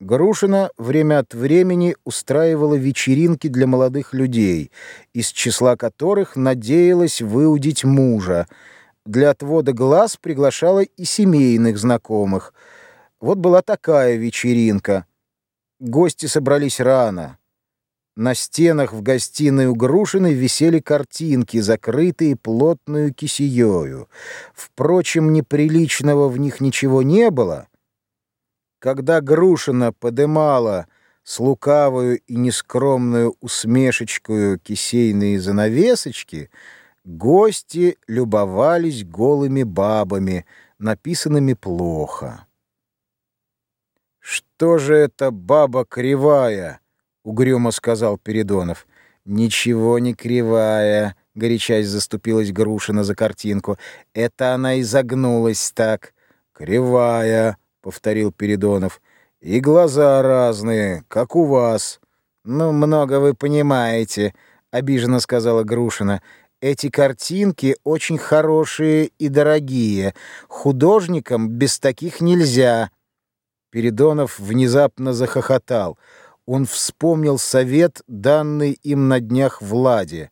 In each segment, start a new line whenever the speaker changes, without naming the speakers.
Грушина время от времени устраивала вечеринки для молодых людей, из числа которых надеялась выудить мужа. Для отвода глаз приглашала и семейных знакомых. Вот была такая вечеринка. Гости собрались рано. На стенах в гостиной у Грушиной висели картинки, закрытые плотную кисеёю. Впрочем, неприличного в них ничего не было — когда Грушина подымала с лукавую и нескромную усмешечкою кисейные занавесочки, гости любовались голыми бабами, написанными плохо. «Что же это баба кривая?» — угрюмо сказал Передонов. «Ничего не кривая», — горячась заступилась Грушина за картинку. «Это она изогнулась так. Кривая» повторил Передонов. И глаза разные, как у вас. Ну, много вы понимаете, обиженно сказала Грушина. Эти картинки очень хорошие и дорогие. Художникам без таких нельзя. Передонов внезапно захохотал. Он вспомнил совет, данный им на днях Владе.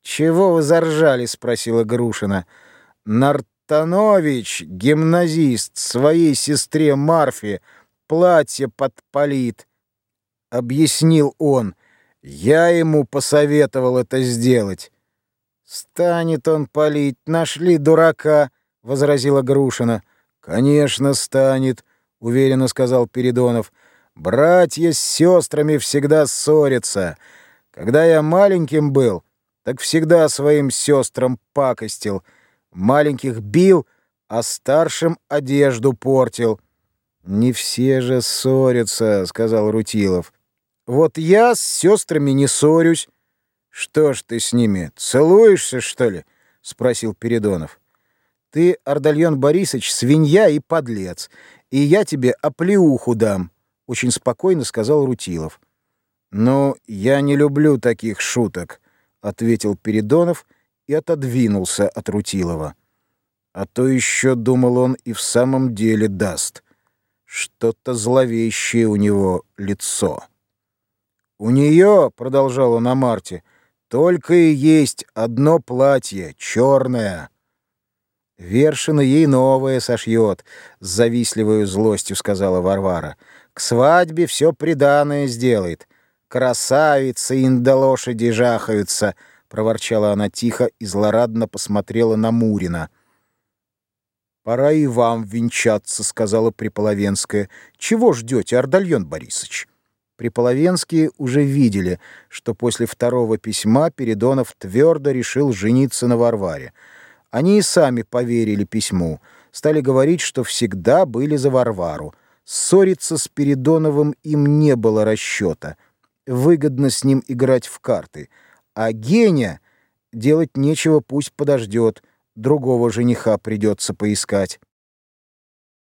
«Чего вы заржали?» — спросила Грушина. «Нарт Станович, гимназист, своей сестре Марфе платье подпалит, — объяснил он. Я ему посоветовал это сделать. «Станет он палить, нашли дурака», — возразила Грушина. «Конечно, станет», — уверенно сказал Передонов. «Братья с сестрами всегда ссорятся. Когда я маленьким был, так всегда своим сестрам пакостил» маленьких бил, а старшим одежду портил. «Не все же ссорятся», — сказал Рутилов. «Вот я с сестрами не ссорюсь». «Что ж ты с ними, целуешься, что ли?» — спросил Передонов. «Ты, Ардальон Борисович, свинья и подлец, и я тебе оплеуху дам», — очень спокойно сказал Рутилов. «Ну, я не люблю таких шуток», — ответил Передонов, — и отодвинулся от Рутилова. А то еще, думал он, и в самом деле даст. Что-то зловещее у него лицо. «У нее, — продолжал он о Марте, — только и есть одно платье, черное». «Вершина ей новое сошьет», — с завистливой злостью сказала Варвара. «К свадьбе все приданое сделает. Красавицы инда лошади жахаются». — проворчала она тихо и злорадно посмотрела на Мурина. «Пора и вам венчаться», — сказала Приполовенская. «Чего ждете, Ардальон Борисович?» Приполовенские уже видели, что после второго письма Передонов твердо решил жениться на Варваре. Они и сами поверили письму, стали говорить, что всегда были за Варвару. Ссориться с Передоновым им не было расчета. Выгодно с ним играть в карты — а Геня делать нечего, пусть подождет, другого жениха придется поискать.